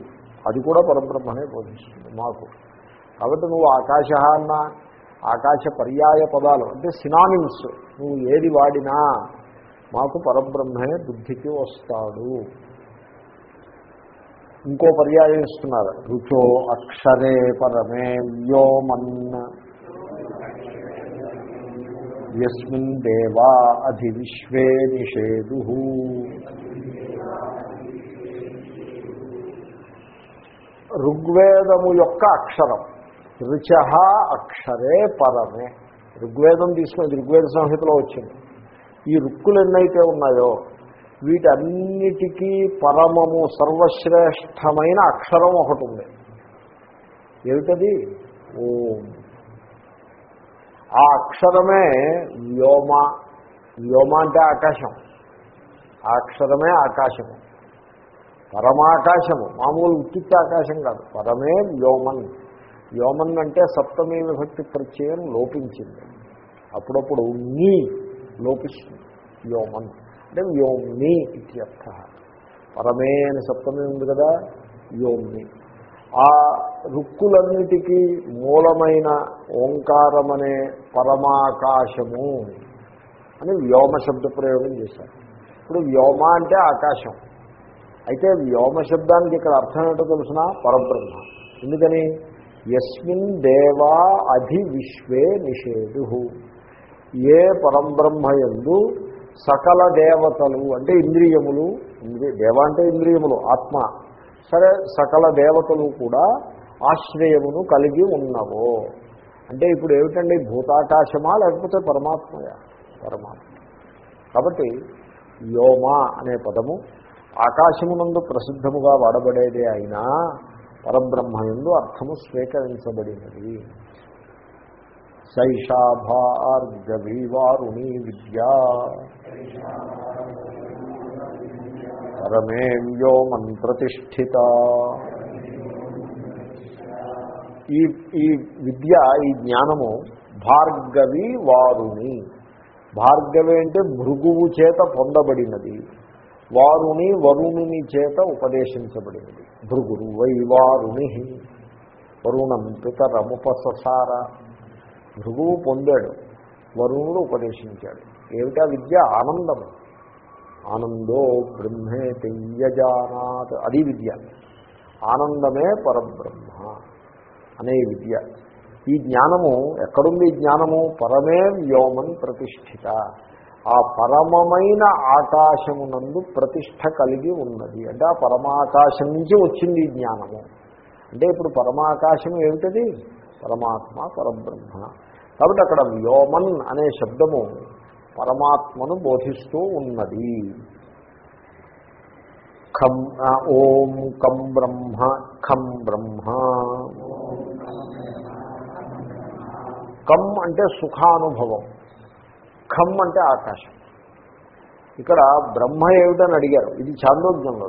అది కూడా పరబ్రహ్మనే బోధిస్తుంది మాకు. కాబట్టి నువ్వు ఆకాశ అన్న ఆకాశ పర్యాయ పదాలు అంటే సినానిమ్స్ నువ్వు ఏది వాడినా మాకు పరబ్రహ్మే బుద్ధికి వస్తాడు. ఇంకో పర్యాయం ఇస్తున్నారు. రుచో అక్షరే పరమే వ్యోమన్న యస్మిన్ దేవా అధి విశ్వే నిషేదు ఋగ్వేదము యొక్క అక్షరం. రుచ అక్షరే పరమే. ఋగ్వేదం తీసుకుని ఋగ్వేద సంహితలో వచ్చింది. ఈ రుక్కులు ఎన్నైతే ఉన్నాయో వీటన్నిటికీ పరమము సర్వశ్రేష్టమైన అక్షరం ఒకటి ఉంది. ఏమిటది? ఓం. ఆ అక్షరమే వ్యోమ. వ్యోమ అంటే ఆకాశం. ఆ అక్షరమే ఆకాశము. పరమాకాశము. మామూలు ఉత్తిత్త ఆకాశం కాదు. పరమే వ్యోమన్ యోమన్ అంటే సప్తమీ విభక్తి ప్రత్యయం లోపించింది. అప్పుడప్పుడు నీ లోపిస్తుంది. యోమన్ అంటే యోమి ఇత్యర్థ పరమే అని సప్తమి ఉంది కదా వ్యోమ్ని. ఆ రుక్కులన్నిటికీ మూలమైన ఓంకారమనే పరమాకాశము అని వ్యోమ శబ్ద ప్రయోగం చేశారు. ఇప్పుడు వ్యోమ అంటే ఆకాశం. అయితే వ్యోమ శబ్దానికి ఇక్కడ అర్థం ఏంటో తెలుసిన? పరబ్రహ్మ. ఎందుకని? ఎస్మిన్ దేవా అధి విశ్వే నిషేధు. ఏ పరంబ్రహ్మయందు సకల దేవతలు అంటే ఇంద్రియములు దేవ అంటే ఇంద్రియములు ఆత్మ. సరే సకల దేవతలు కూడా ఆశ్రయమును కలిగి ఉన్నవో. అంటే ఇప్పుడు ఏమిటండి? భూతాకాశమా లేకపోతే పరమాత్మయా? పరమాత్మ. కాబట్టి వ్యోమ అనే పదము ఆకాశమునందు ప్రసిద్ధముగా వాడబడేదే అయినా పరబ్రహ్మయందు అర్థము స్వీకరించబడినది. సైషా భార్గవీవారుణీ విద్యా. పరమే వ్యో ప్రతిష్ఠిత ఈ ఈ విద్య ఈ జ్ఞానము భార్గవి వారుని భార్గవి అంటే భృగువు చేత పొందబడినది. వారుని వరుణుని చేత ఉపదేశించబడినది. భృగురు వై వారుణి వరుణం పితరముపససార భృగువు పొందాడు. వరుణుడు ఉపదేశించాడు. ఏమిటా విద్య? ఆనందము ఆనందో బ్రహ్మే తెయ్యజానాత్ అది విద్య. ఆనందమే పరబ్రహ్మ అనే విద్య. ఈ జ్ఞానము ఎక్కడుంది? జ్ఞానము పరమే వ్యోమం ప్రతిష్ఠిత. ఆ పరమమైన ఆకాశమునందు ప్రతిష్ట కలిగి ఉన్నది. అంటే ఆ పరమాకాశం నుంచి వచ్చింది జ్ఞానము. అంటే ఇప్పుడు పరమాకాశం ఏమిటది? పరమాత్మ పరబ్రహ్మ. కాబట్టి అక్కడ వ్యోమన్ అనే శబ్దము పరమాత్మను బోధిస్తూ ఉన్నది. ఖం ఓం కం బ్రహ్మ ఖం బ్రహ్మ. కం అంటే సుఖానుభవం. ఖమ్ అంటే ఆకాశం. ఇక్కడ బ్రహ్మ ఏమిటని అడిగారు. ఇది చాందోగ్యంలో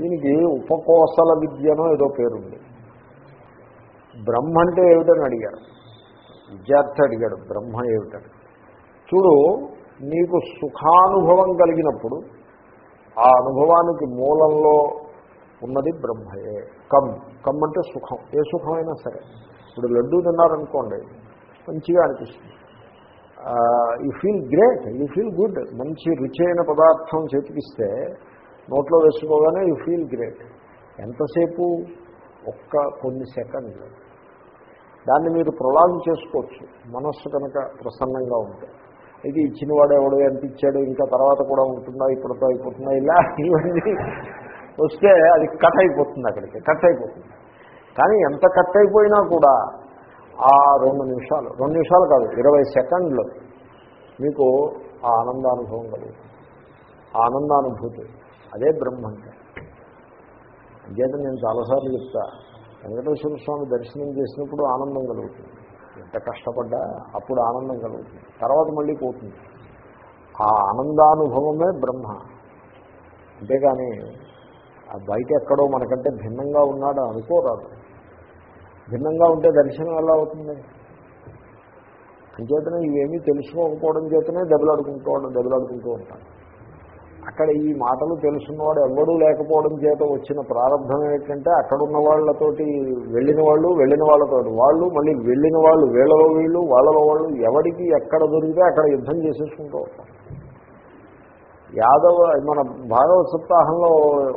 దీనికి ఉపకోసల విద్యనో ఏదో పేరుంది. బ్రహ్మ అంటే ఏమిటని అడిగారు. విద్యార్థి అడిగాడు బ్రహ్మ ఏమిటని? చూడు నీకు సుఖానుభవం కలిగినప్పుడు ఆ అనుభవానికి మూలంలో ఉన్నది బ్రహ్మయే. కమ్ కమ్ అంటే సుఖం. ఏ సుఖమైనా సరే. ఇప్పుడు లడ్డూ తిన్నారనుకోండి మంచిగా అనిపిస్తుంది. You feel great you feel good మంచి రుచైన పదార్థం చేతికిస్తే నోట్లో వేసుకోగానే యూ ఫీల్ గ్రేట్ ఎంతసేపు? ఒక్క కొన్ని సెకండ్లు. దాన్ని మీరు ప్రొలాంగ్ చేసుకోవచ్చు. మనస్సు కనుక ప్రసన్నంగా ఉంటే. ఇది ఇచ్చిన వాడు ఎవడు ఎంత ఇచ్చాడు ఇంకా తర్వాత కూడా ఉంటుందా ఇప్పుడుతో అయిపోతుందా ఇలా ఇవన్నీ వస్తే అది కట్ అయిపోతుంది అక్కడికి కట్ అయిపోతుంది. కానీ ఎంత కట్ అయిపోయినా కూడా ఆ రెండు నిమిషాలు. రెండు నిమిషాలు కాదు ఇరవై సెకండ్లు. మీకు ఆ ఆనందానుభవం కలుగుతుంది. ఆ ఆనందానుభూతి అదే బ్రహ్మ అంటే అంచేత నేను చాలాసార్లు చెప్తా వెంకటేశ్వర స్వామి దర్శనం చేసినప్పుడు ఆనందం కలుగుతుంది. ఎంత కష్టపడ్డా అప్పుడు ఆనందం కలుగుతుంది. తర్వాత మళ్ళీ పోతుంది. ఆ ఆనందానుభవమే బ్రహ్మ. అంతేగాని ఆ బయట ఎక్కడో మనకంటే భిన్నంగా ఉన్నాడు అనుకోరాదు. భిన్నంగా ఉంటే దర్శనం ఎలా అవుతుంది? అంచేతనే ఇవేమీ తెలుసుకోకపోవడం చేతనే దెబ్బలాడుకుంటూ దెబ్బలాడుకుంటూ ఉంటాం అక్కడ ఈ మాటలు తెలుసున్నవాడు ఎవ్వరూ లేకపోవడం చేత వచ్చిన ప్రారంభం ఏంటంటే అక్కడ ఉన్న వాళ్ళతోటి వెళ్ళిన వాళ్ళు వెళ్ళిన వాళ్ళతో వాళ్ళు మళ్ళీ వెళ్ళిన వాళ్ళు వీళ్ళలో వీళ్ళు వాళ్ళలో వాళ్ళు ఎవరికి ఎక్కడ దొరికితే అక్కడ యుద్ధం చేసేసుకుంటూ ఉంటాం యాదవ మన భాగవత సప్తాహంలో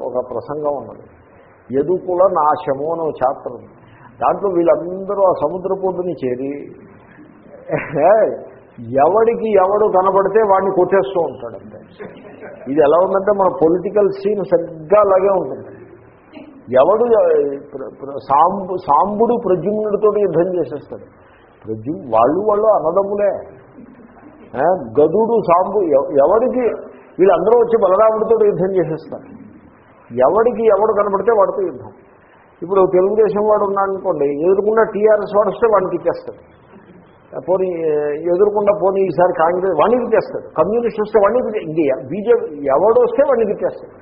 ఒక ప్రసంగం ఉన్నది. ఎదుకుల నాశము అని చాప్టర్ ఉంది. దాంట్లో వీళ్ళందరూ ఆ సముద్ర పొద్దుని చేరి ఎవడికి ఎవడు కనబడితే వాడిని కొట్టేస్తూ ఉంటాడు అంతే ఇది ఎలా ఉందంటే మన పొలిటికల్ సీన్ సరిగ్గా అలాగే ఉంటుంది. ఎవడు సాంబు సాంబుడు ప్రజుమ్నుడితో యుద్ధం చేసేస్తాడు. ప్రజు వాళ్ళు వాళ్ళు అన్నదమ్ములే. గదుడు సాంబు ఎవడికి వీళ్ళందరూ వచ్చి బలరాముడితో యుద్ధం చేసేస్తారు. ఎవడికి ఎవడు కనబడితే వాడితో యుద్ధం. ఇప్పుడు తెలుగుదేశం వాడు ఉన్నాడు అనుకోండి ఎదురుకుండా టీఆర్ఎస్ వాడు వస్తే వాడికి ఇచ్చేస్తాడు పోనీ ఎదురుకుండా పోనీ ఈసారి కాంగ్రెస్ వాడికి ఇచ్చేస్తాడు కమ్యూనిస్ట్ వస్తే వాడికి ఇంక బీజేపీ ఎవడు వస్తే వాడికి ఇచ్చేస్తాడు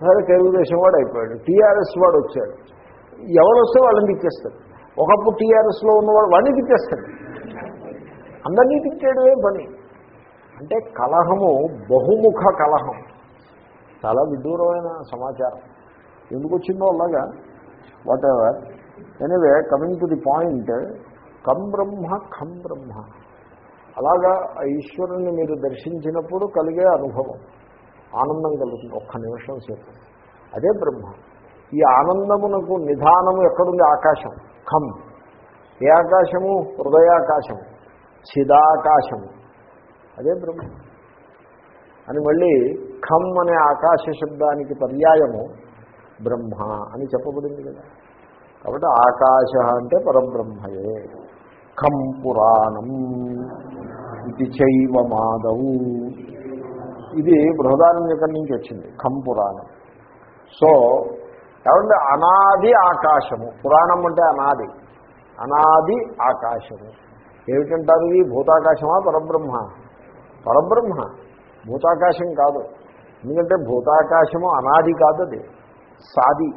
సరే తెలుగుదేశం వాడు అయిపోయాడు. టీఆర్ఎస్ వాడు వచ్చాడు. ఎవరు వస్తే వాళ్ళని ఇచ్చేస్తాడు ఒకప్పుడు టీఆర్ఎస్లో ఉన్నవాడు వాడిని ఇచ్చేస్తాడు అందరినీ తిట్టేయడమే పని. అంటే కలహము బహుముఖ కలహం. చాలా విదూరమైన సమాచారం. ఎందుకు వచ్చిందో అలాగా? Whatever anyway coming to the point కం బ్రహ్మ ఖం బ్రహ్మ. అలాగా ఆ ఈశ్వరుణ్ణి మీరు దర్శించినప్పుడు కలిగే అనుభవం ఆనందం కలుగుతుంది ఒక్క నిమిషం సేపు. అదే బ్రహ్మ. ఈ ఆనందమునకు నిధానము ఎక్కడుంది? ఆకాశం. ఖం ఏ ఆకాశము? హృదయాకాశము చిదాకాశము అదే బ్రహ్మ. అని మళ్ళీ ఖం అనే ఆకాశ శబ్దానికి పర్యాయము. బ్రహ్మ అని చెప్పబడింది కదా. కాబట్టి ఆకాశ అంటే పరబ్రహ్మయే. ఖం పురాణం ఇది చైవ మాధవు. ఇది బృహదారణ్యకం నుంచి వచ్చింది? ఖం పురాణం. సో ఏమంటే అనాది ఆకాశము. పురాణం అంటే అనాది. అనాది ఆకాశము. ఏమిటంటారు ఇది? భూతాకాశమా పరబ్రహ్మ? పరబ్రహ్మ. భూతాకాశం కాదు. ఎందుకంటే భూతాకాశము అనాది కాదు అది. సాది.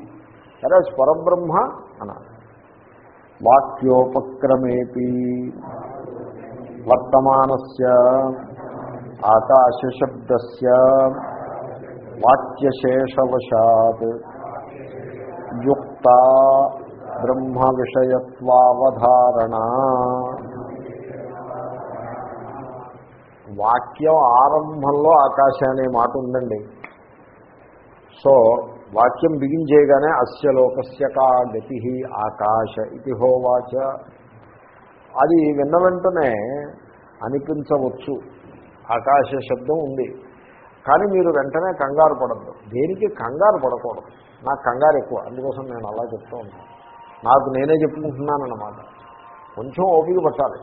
అరే పరబ్రహ్మ అనాది వాక్యోపక్రమేపి. వర్తమానస్య ఆకాశశబ్దస్య వాక్యశేషవశాత్. యుక్త బ్రహ్మ విషయత్వావధారణ వాక్యం ఆరంభంలో ఆకాశ అనే మాట ఉందండి. సో వాక్యం బిగించేయగానే అస్య లోకస్య కా గతి ఆకాశ ఇది హోవాచ. అది విన్న వెంటనే అనిపించవచ్చు. ఆకాశ శబ్దం ఉంది. కానీ మీరు వెంటనే కంగారు పడద్దు. దేనికి కంగారు పడకూడదు? నాకు కంగారు ఎక్కువ. అందుకోసం నేను అలా చెప్తూ ఉంటాను. నాకు నేనే చెప్పుకుంటున్నానన్నమాట. కొంచెం ఓపిక పట్టాలి.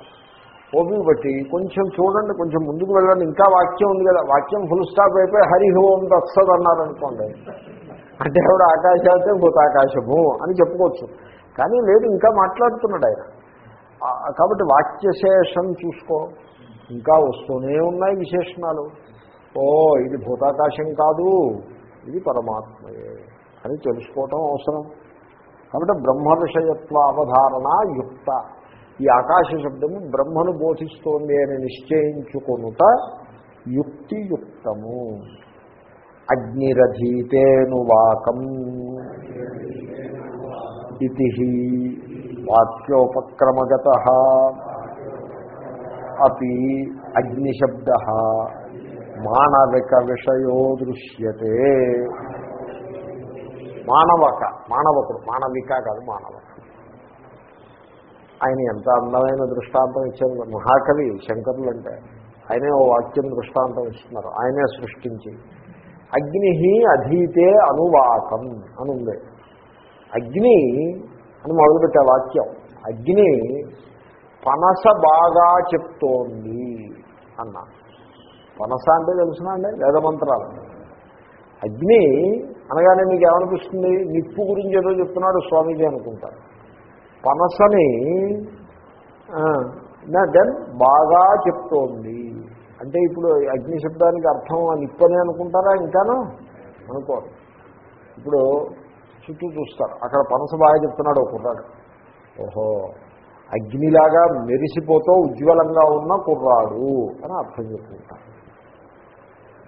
ఓపిక పట్టి కొంచెం చూడండి కొంచెం ముందుకు వెళ్ళండి. ఇంకా వాక్యం ఉంది కదా. వాక్యం ఫుల్ స్టాప్ అయిపోయి హరి హోం తత్సద్ అన్నారనుకోండి అంటే ఆవిడ ఆకాశాతే భూతాకాశము అని చెప్పుకోవచ్చు. కానీ లేదు ఇంకా మాట్లాడుతున్నాడు ఆయన. కాబట్టి వాక్యశేషం చూసుకో. ఇంకా వస్తూనే ఉన్నాయి విశేషణాలు. ఓ ఇది భూతాకాశం కాదు ఇది పరమాత్మయే అని తెలుసుకోవటం అవసరం. కాబట్టి బ్రహ్మ విషయత్వ అవధారణ యుక్త. ఈ ఆకాశ శబ్దము బ్రహ్మను బోధిస్తోంది అని నిశ్చయించుకొనుట యుక్తియుక్తము. అగ్నిరధీతేనువాకం ఇది వాక్యోపక్రమగత అపి అగ్నిశబ్ద మానవిక విషయో దృశ్యతే. మానవక మానవకుడు మానవిక కాదు మానవక ఆయన ఎంత అందమైన దృష్టాంతం ఇచ్చారు. మహాకవి శంకరులు అంటే ఆయనే ఓ వాక్యం దృష్టాంతం ఇస్తున్నారు. ఆయనే సృష్టించి అగ్ని అధీతే అనువాకం అని ఉంది అగ్ని అని మొదలుపెట్టే వాక్యం. అగ్ని పనస బాగా చెప్తోంది అన్న. పనస అంటే తెలుసునా అండి? వేదమంత్రాలు. అగ్ని అనగానే మీకు ఏమనిపిస్తుంది నిప్పు గురించి ఏదో చెప్తున్నాడు స్వామీజీ అనుకుంటారు పనసని దెన్ బాగా చెప్తోంది. అంటే ఇప్పుడు అగ్ని శబ్దానికి అర్థం ఆ నిప్పని అనుకుంటారా ఇంకాను? అనుకోరు ఇప్పుడు చుట్టూ చూస్తారు. అక్కడ పనస బాగా చెప్తున్నాడు ఒక కుర్రాడు. ఓహో అగ్నిలాగా మెరిసిపోతూ ఉజ్వలంగా ఉన్న కుర్రాడు అని అర్థం చెప్పుకుంటారు.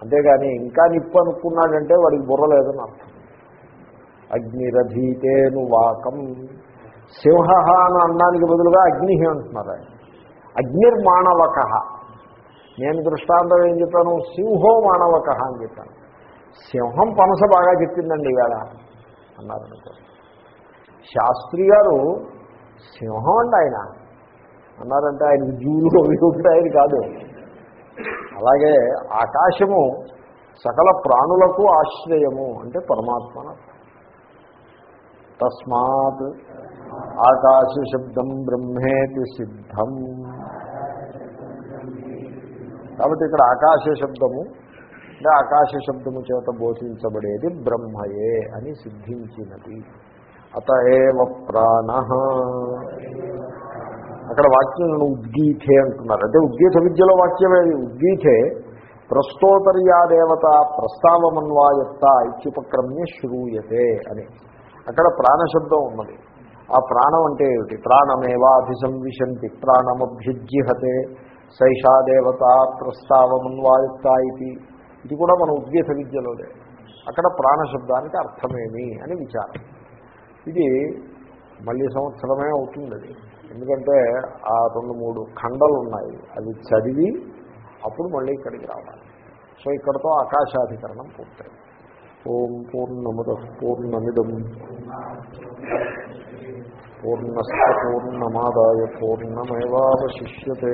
అంతేగాని ఇంకా నిప్పు అనుకున్నాడంటే వాడికి బుర్ర లేదని అర్థం. అగ్నిరధీతేను వాకం. సింహ అని అన్నానికి బదులుగా అగ్ని అంటున్నారు ఆయన. అగ్నిర్మాణవక. నేను దృష్టాంతం ఏం చెప్పాను? సింహో మానవక అని చెప్పాను. సింహం పనస బాగా చెప్పిందండి ఇవాళ అన్నారు శాస్త్రి గారు సింహం అండి ఆయన. అన్నారంటే ఆయన జూలు ఉంటాయి కాదు. అలాగే ఆకాశము సకల ప్రాణులకు ఆశ్రయము అంటే పరమాత్మ తస్మాత్ ఆకాశ శబ్దం బ్రహ్మేతి సిద్ధం. కాబట్టి ఇక్కడ ఆకాశ శబ్దము అంటే ఆకాశ శబ్దము చేత బోధించబడేది బ్రహ్మయే అని సిద్ధించినది. అత ఏవ ప్రాణ. అక్కడ వాక్యం ఉద్గీతే అంటున్నారు. అంటే ఉద్గీత విద్యలో వాక్యమే ఉద్గీతే ప్రస్తోతర్యాదేవత ప్రస్తావమన్వాయత్త ఇత్యుపక్రమ్య శ్రూయతే అని. అక్కడ ప్రాణశబ్దం ఉన్నది. ఆ ప్రాణం అంటే ఏమిటి? ప్రాణమేవా అభిసంవిశంతి ప్రాణమభ్యుజ్జిహతే సైషా దేవత ప్రస్తావమన్వాయుక్త ఇది. ఇది కూడా మన ఉద్గీత విద్యలోనే. అక్కడ ప్రాణశబ్దానికి అర్థమేమి అని విచారం. ఇది మళ్ళీ సంవత్సరమే అవుతుంది అది. ఎందుకంటే ఆ రెండు మూడు ఖండలు ఉన్నాయి. అవి చదివి అప్పుడు మళ్ళీ ఇక్కడికి రావాలి. సో ఇక్కడతో ఆకాశాధికరణం పూర్తయింది. ఓం పూర్ణముద పూర్ణమిదం. పూర్ణస్ పూర్ణమాదాయ పూర్ణమేవాశిష్యే